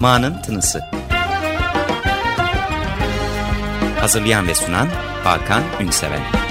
Ma'nın Tınısı. Hazırlayan ve sunan Hakan Ünsever.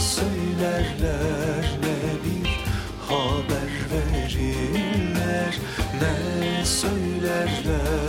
söylerler ne bir haber verirler ne söylerler?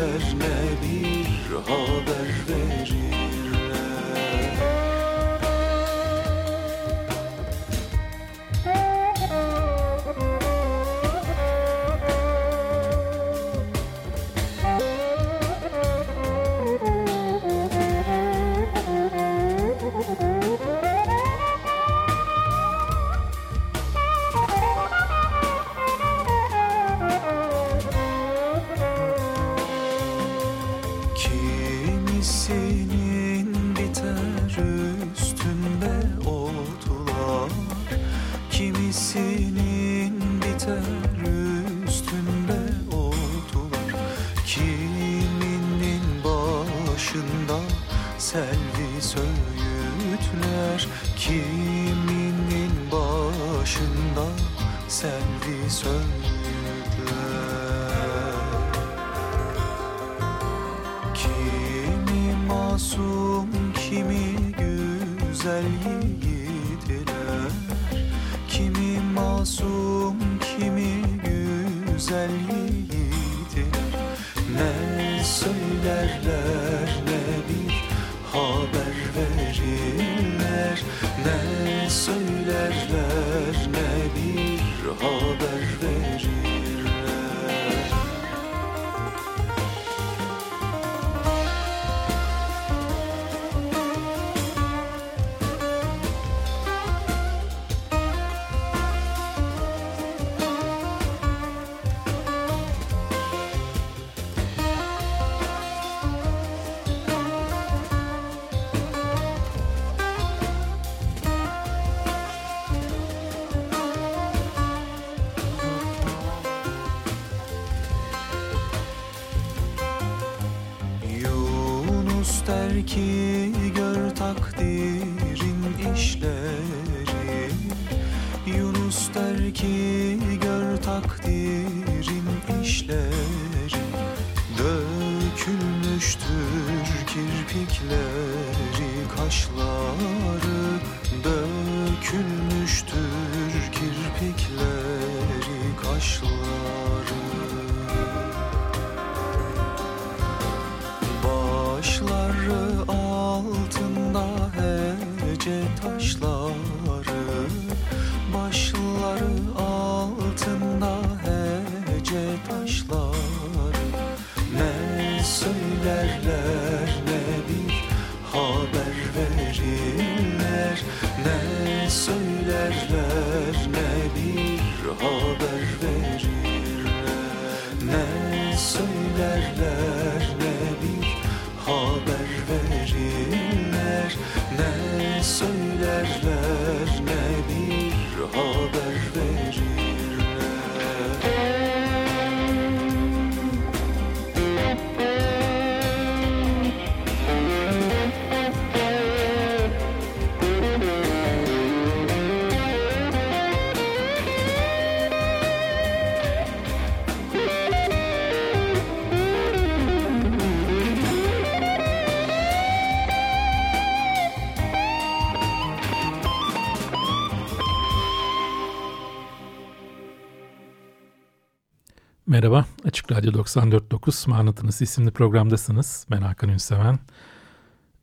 Açık Radyo 94.9 Manatınız isimli programdasınız. Ben Hakan Ünseven.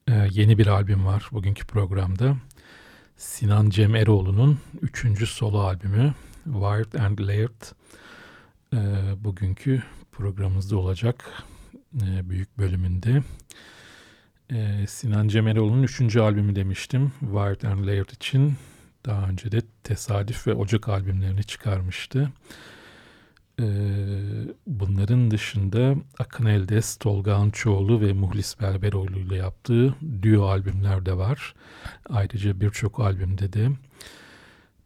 Ee, yeni bir albüm var bugünkü programda. Sinan Cem Eroğlu'nun üçüncü solo albümü Wired and Layered. Ee, bugünkü programımızda olacak e, büyük bölümünde. Ee, Sinan Cem Eroğlu'nun üçüncü albümü demiştim Wired and Layered için. Daha önce de Tesadüf ve Ocak albümlerini çıkarmıştı. Ee, bunların dışında Akın Eldes, Tolga Ançoğlu ve Muhlis Berberoğlu ile yaptığı duo albümler de var. Ayrıca birçok albümde de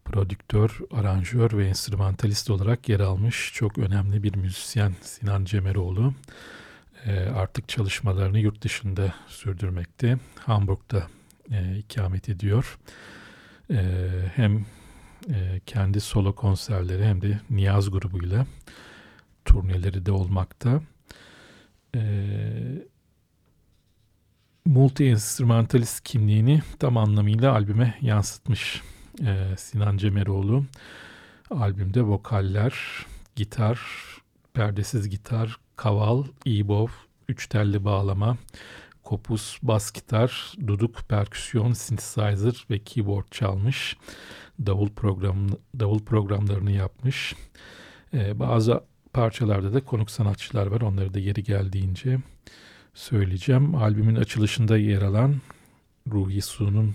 prodüktör, aranjör ve enstrümantalist olarak yer almış çok önemli bir müzisyen Sinan Cemeroğlu. Ee, artık çalışmalarını yurt dışında sürdürmekte. Hamburg'da e, ikamet ediyor. Ee, hem e, kendi solo konserleri hem de Niyaz grubuyla turneleri de olmakta. E, multi-instrumentalist kimliğini tam anlamıyla albüme yansıtmış e, Sinan Cemeroğlu. Albümde vokaller, gitar, perdesiz gitar, kaval, e-bow, üç telli bağlama, kopuz, bas gitar, duduk, perküsyon, synthesizer ve keyboard çalmış davul program davul programlarını yapmış. Ee, bazı parçalarda da konuk sanatçılar var. Onları da yeri geldiğince söyleyeceğim. Albümün açılışında yer alan Ruhi Su'nun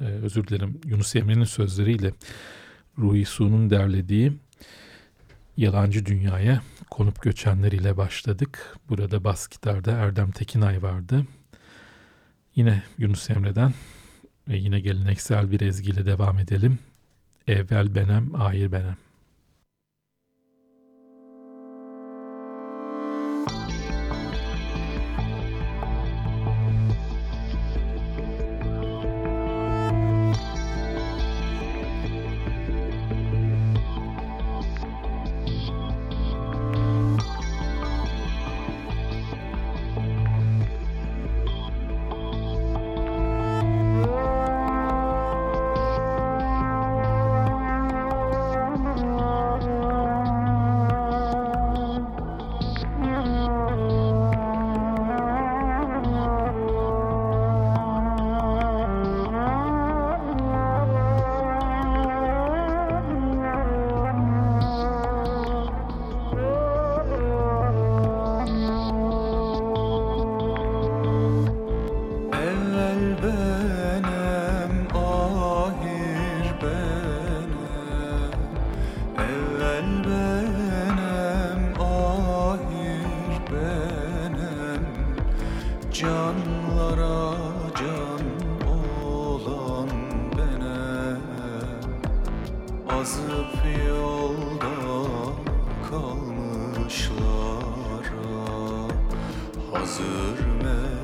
e, özür dilerim Yunus Emre'nin sözleriyle Ruhi Su'nun derlediği Yalancı Dünya'ya konup göçenler ile başladık. Burada bas gitarda Erdem Tekinay vardı. Yine Yunus Emre'den ve yine geleneksel bir ezgiyle devam edelim. Evvel benem, ahir benem. Canlara can olan bene Azıp yolda kalmışlara Hazır mı?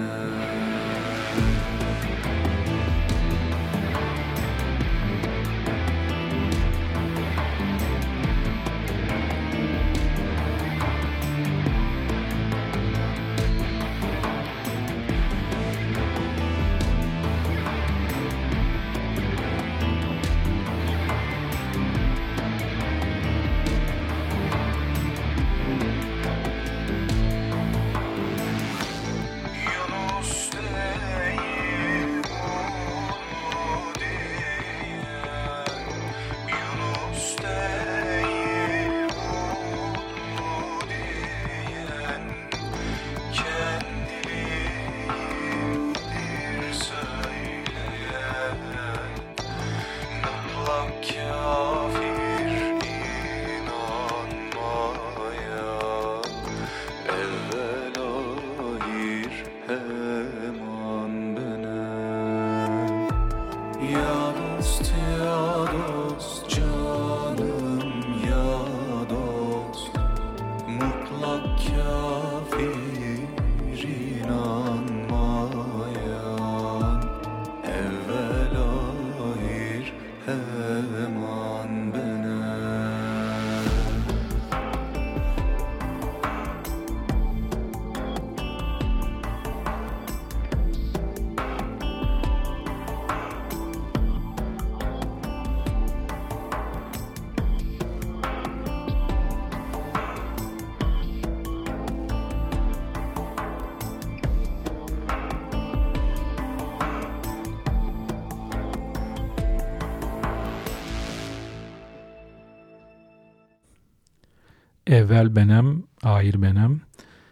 Evvel Benem, Ahir Benem,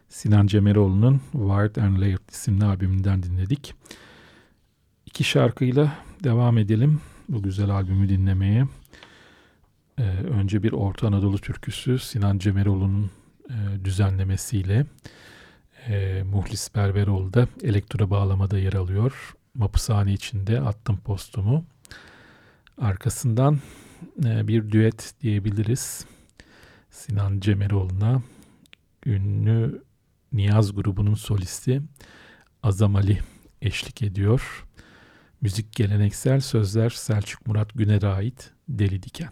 Sinan Cemeroğlu'nun Wired and Layered isimli albümünden dinledik. İki şarkıyla devam edelim bu güzel albümü dinlemeye. Ee, önce bir Orta Anadolu türküsü Sinan Cemeroğlu'nun e, düzenlemesiyle. E, Muhlis Berberoğlu da elektro bağlamada yer alıyor. Mapushane içinde attım postumu. Arkasından e, bir düet diyebiliriz. Sinan Cemeroğlu'na ünlü Niyaz grubunun solisti Azam Ali eşlik ediyor. Müzik geleneksel sözler Selçuk Murat Güner'e ait Deli Diken.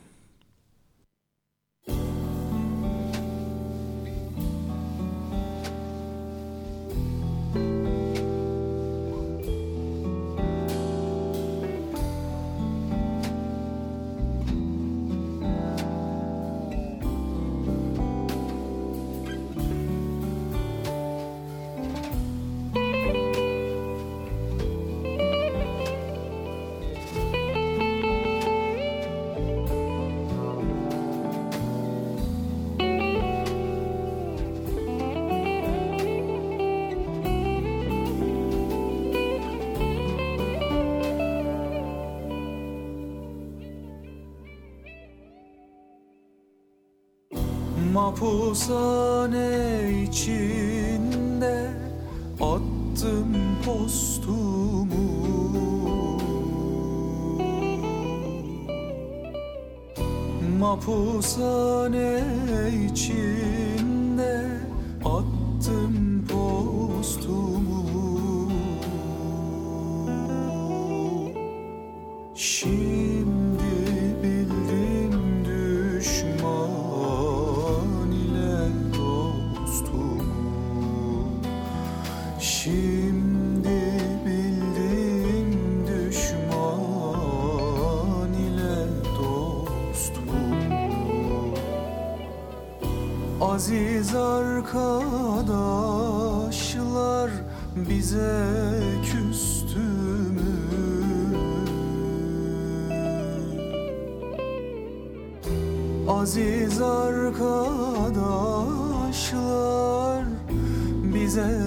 Mapushane içinde attım postumu. Mapushane içinde Aziz arkadaşlar bize küstü mü? Aziz arkadaşlar bize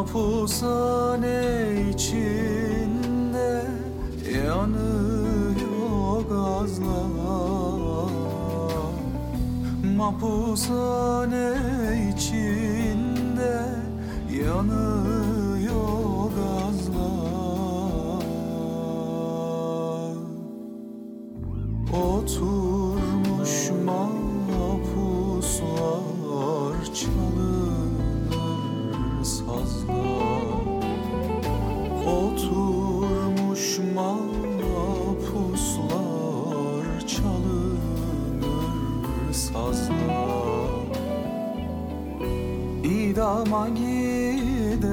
hapishane içinde yanıyor gazlar. Mahpushane Endama gidenin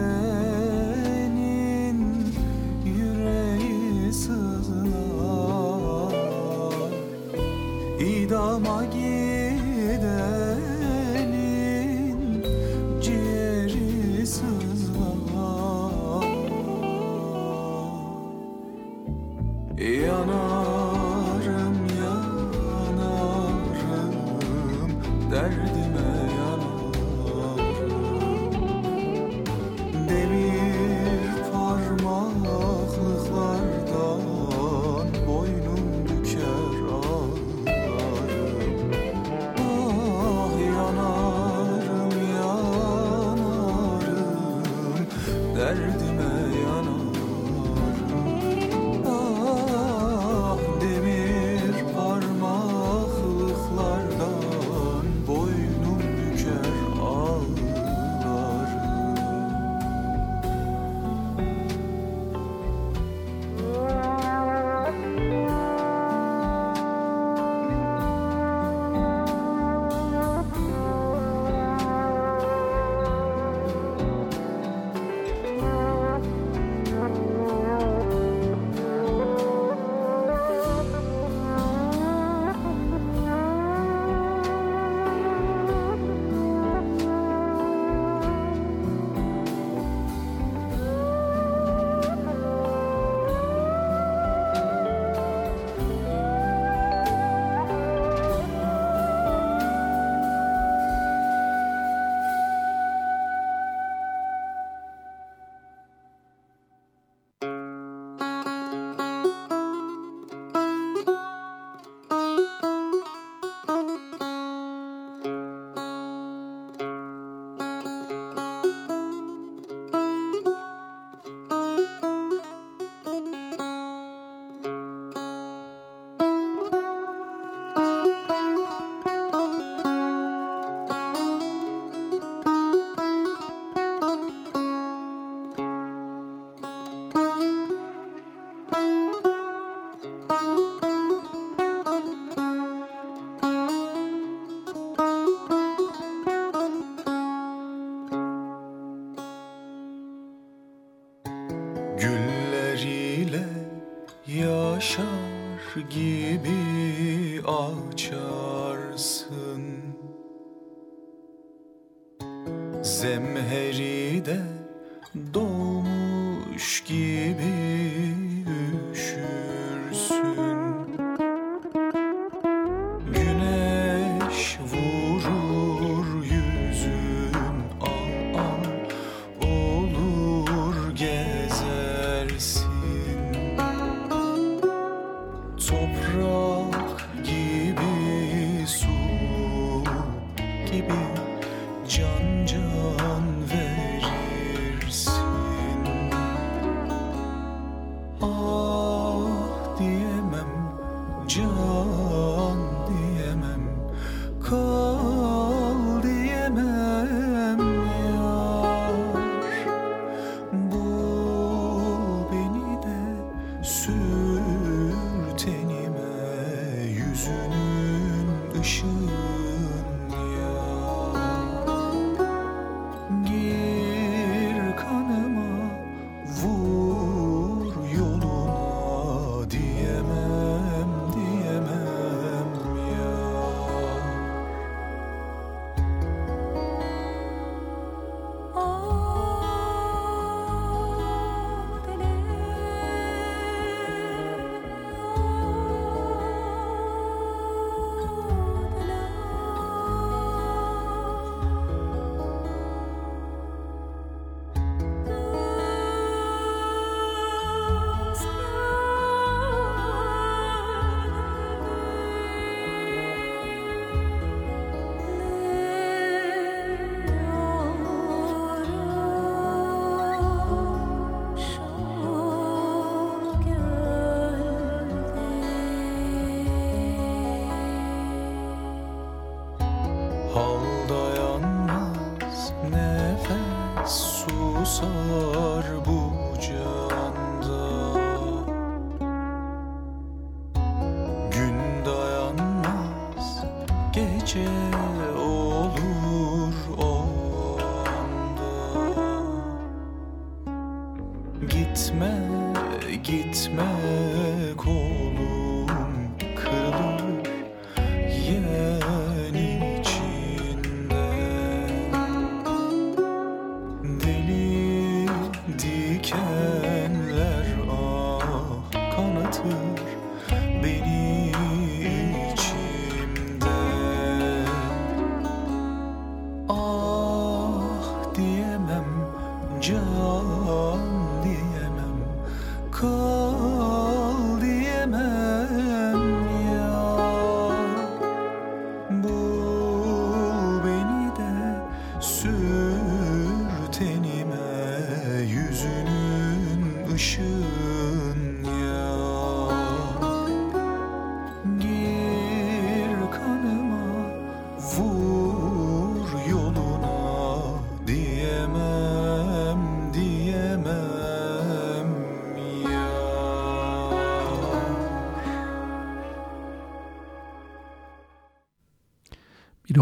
yüreği sızlar İdama gidenin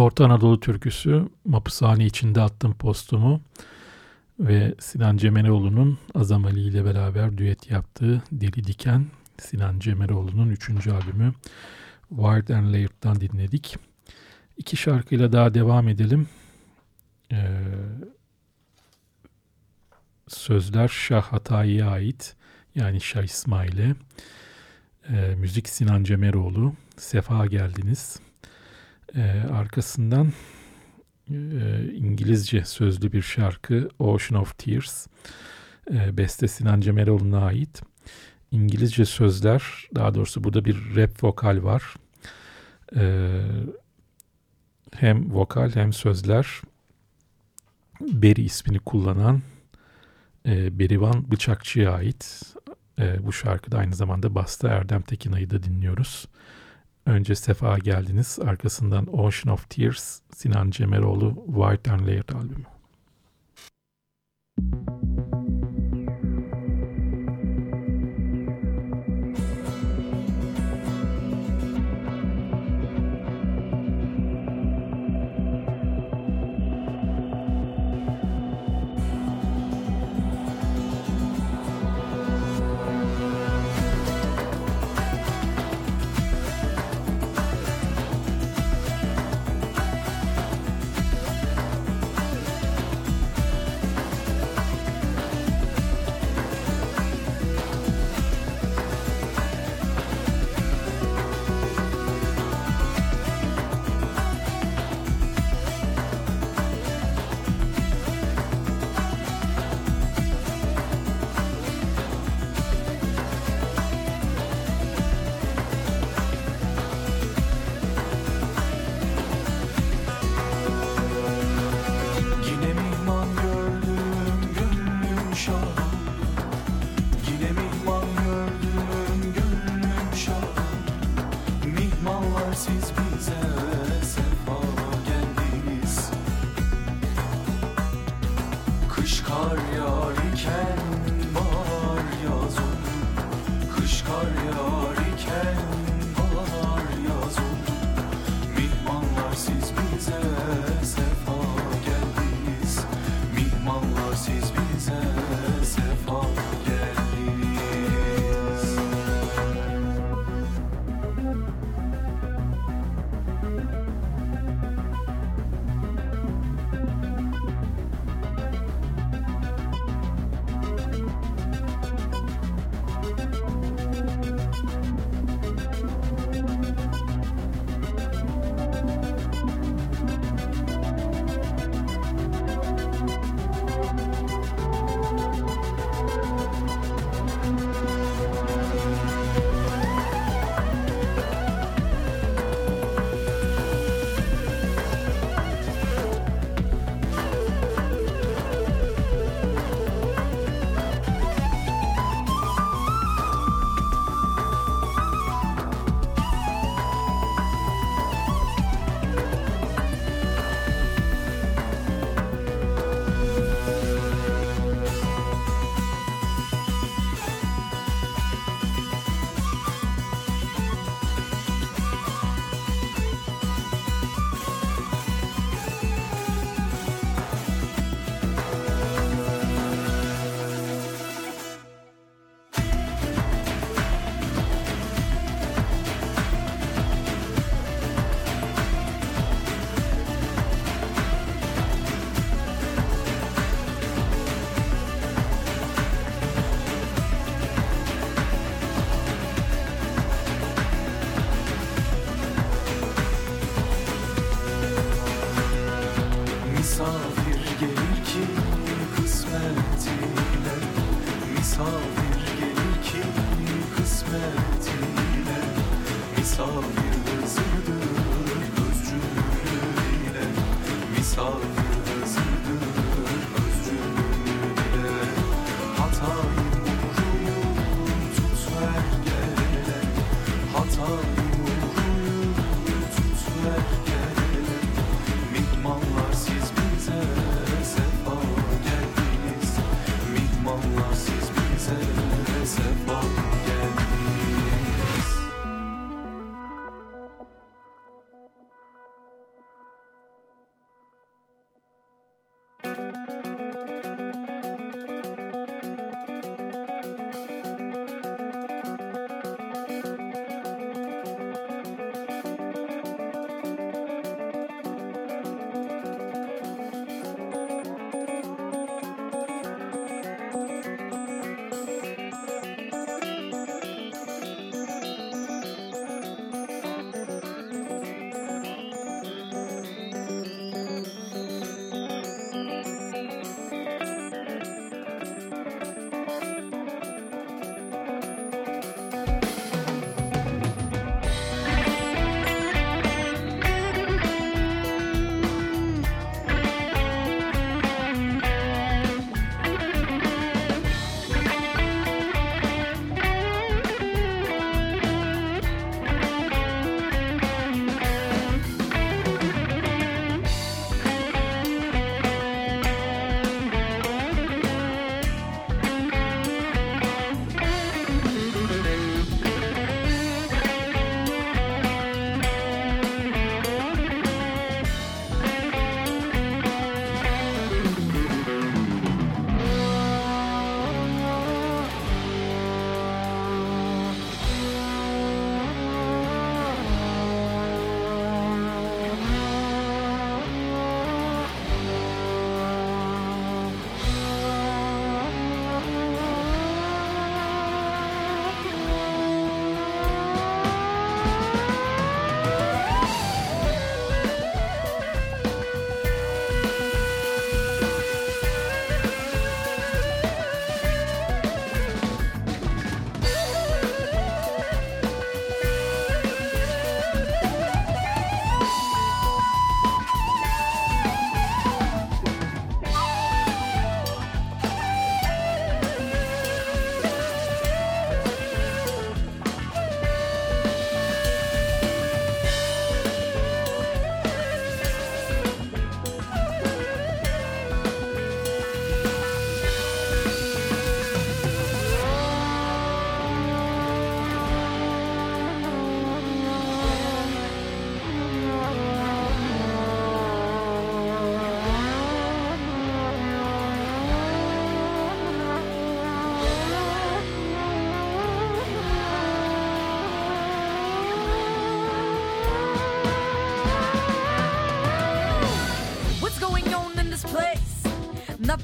Orta Anadolu türküsü Mapushane içinde attım postumu ve Sinan Cemeroğlu'nun Azam Ali ile beraber düet yaptığı Deli Diken Sinan Cemeroğlu'nun 3. albümü Wired and Layered'dan dinledik. İki şarkıyla daha devam edelim. Ee, sözler Şah Hatayi'ye ait yani Şah İsmail'e. Ee, müzik Sinan Cemeroğlu. Sefa geldiniz. Ee, arkasından e, İngilizce sözlü bir şarkı Ocean of Tears. E, beste Sinan Cemeroğlu'na ait. İngilizce sözler, daha doğrusu burada bir rap vokal var. E, hem vokal hem sözler Beri ismini kullanan e, Berivan Bıçakçı'ya ait. E, bu şarkıda aynı zamanda Basta Erdem Tekinay'ı da dinliyoruz. Önce Sefa geldiniz. Arkasından Ocean of Tears, Sinan Cemeroğlu White and Layered albümü. Yine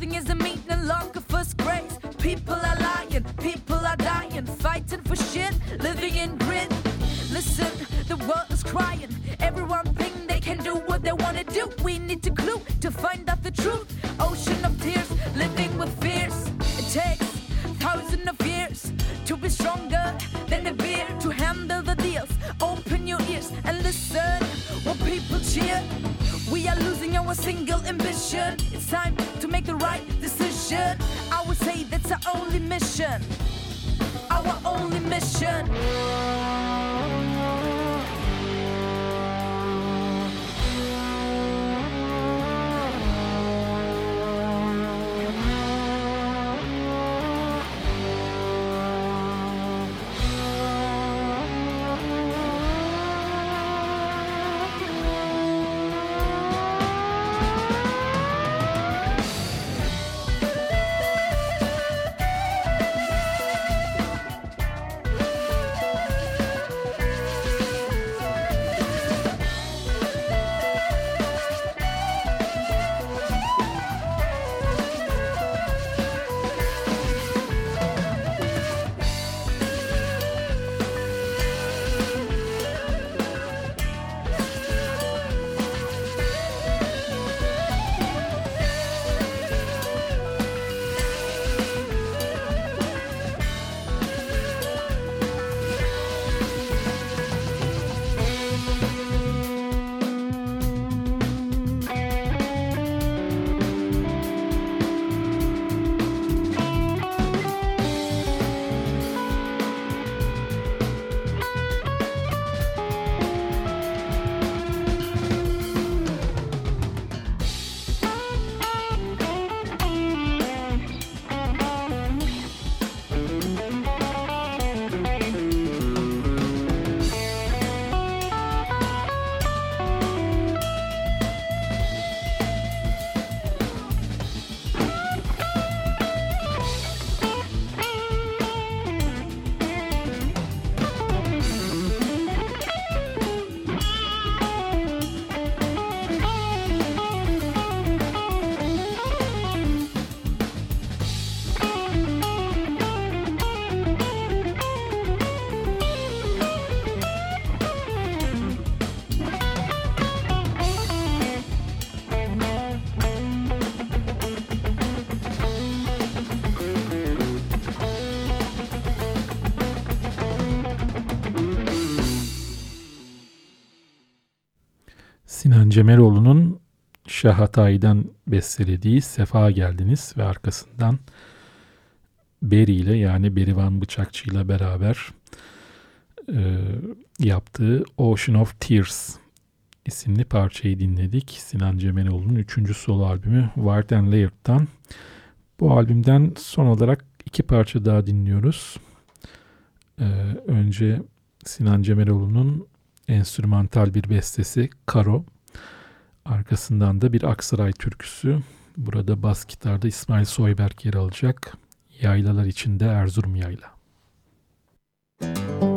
Nothing is a meat no longer first grace. People are lying, people are dying, fighting for shit, living in Cemeroğlu'nun Şahatay'dan bestelediği Sefa Geldiniz ve arkasından Beri ile yani Berivan Bıçakçı ile beraber e, yaptığı Ocean of Tears isimli parçayı dinledik. Sinan Cemeroğlu'nun 3. solo albümü Wired and Layered'dan. Bu albümden son olarak iki parça daha dinliyoruz. Ee, önce Sinan Cemeroğlu'nun enstrümantal bir bestesi Karo. Arkasından da bir Aksaray türküsü. Burada bas gitarda İsmail Soyberk yer alacak. Yaylalar içinde Erzurum Yayla. Müzik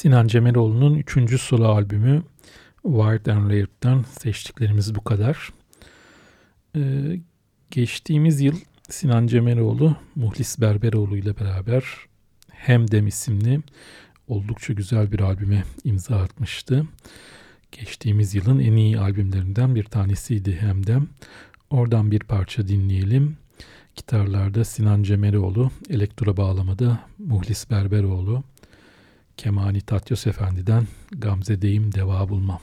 Sinan Cemeloğlu'nun 3. solo albümü Wired and Laird'den seçtiklerimiz bu kadar. Ee, geçtiğimiz yıl Sinan Cemeloğlu, Muhlis Berberoğlu ile beraber Hem Dem isimli oldukça güzel bir albüme imza atmıştı. Geçtiğimiz yılın en iyi albümlerinden bir tanesiydi Hem Dem. Oradan bir parça dinleyelim. Gitarlarda Sinan Cemeloğlu, elektro bağlamada Muhlis Berberoğlu. Kemani Tatyos Efendi'den Gamze deyim deva bulmam.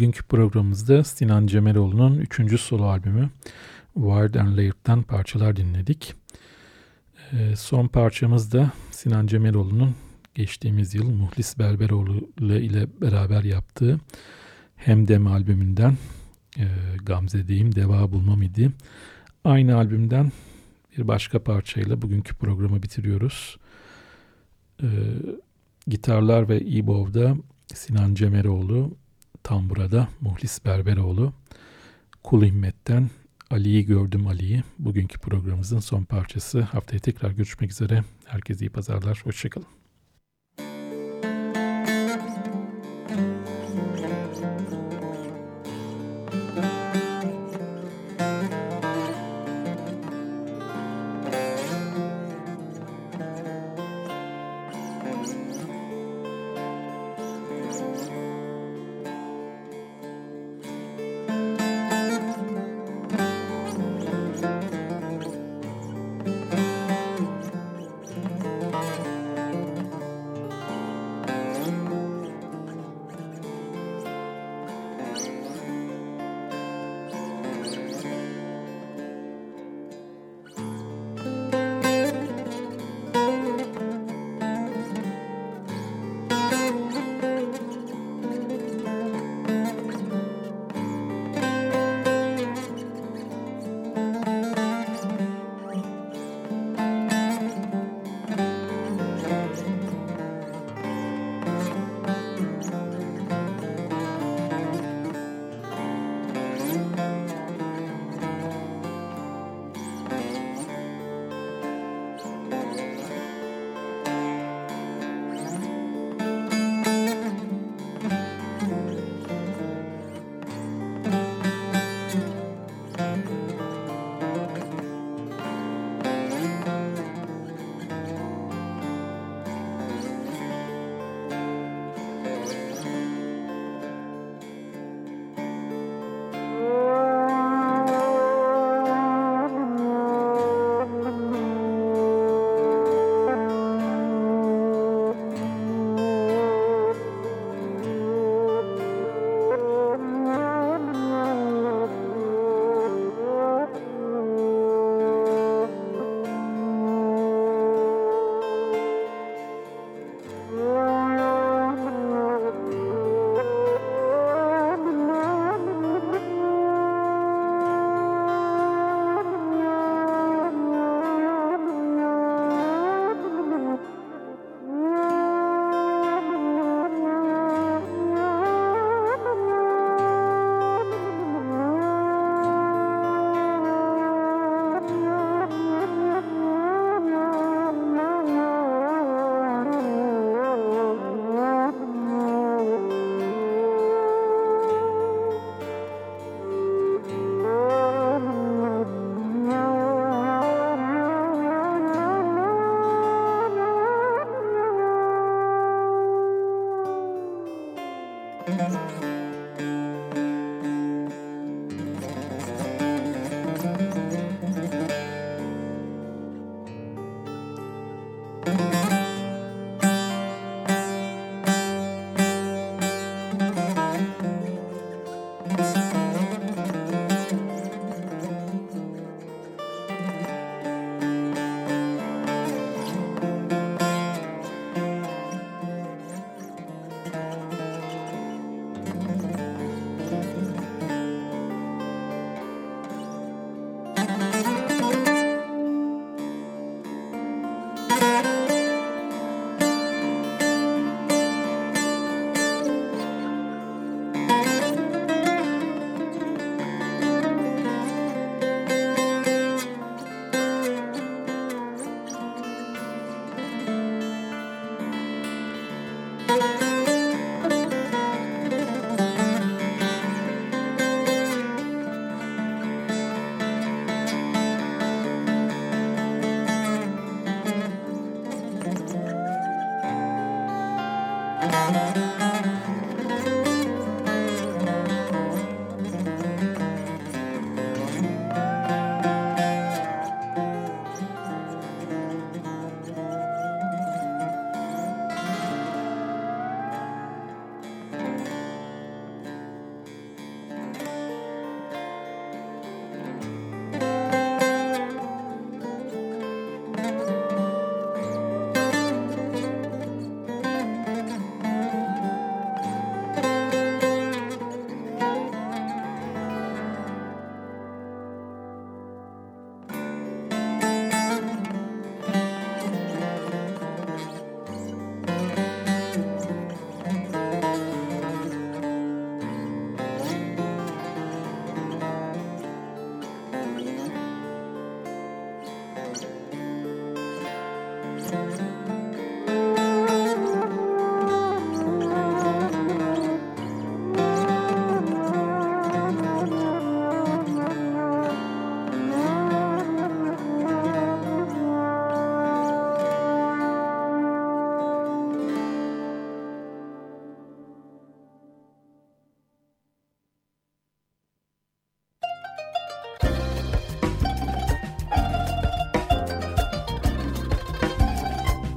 Bugünkü programımızda Sinan Cemeloğlu'nun 3. solo albümü Wired and Layered'dan parçalar dinledik. Ee, son parçamız da Sinan Cemeloğlu'nun geçtiğimiz yıl Muhlis Berberoğlu ile beraber yaptığı Hemdem albümünden e, Gamze diyeyim Deva Bulmam idi. Aynı albümden bir başka parçayla bugünkü programı bitiriyoruz. Ee, gitarlar ve e-bow'da Sinan Cemeroğlu, Tambura'da Muhlis Berberoğlu, Kul Himmet'ten Ali'yi gördüm Ali'yi. Bugünkü programımızın son parçası. Haftaya tekrar görüşmek üzere. Herkese iyi pazarlar. Hoşçakalın.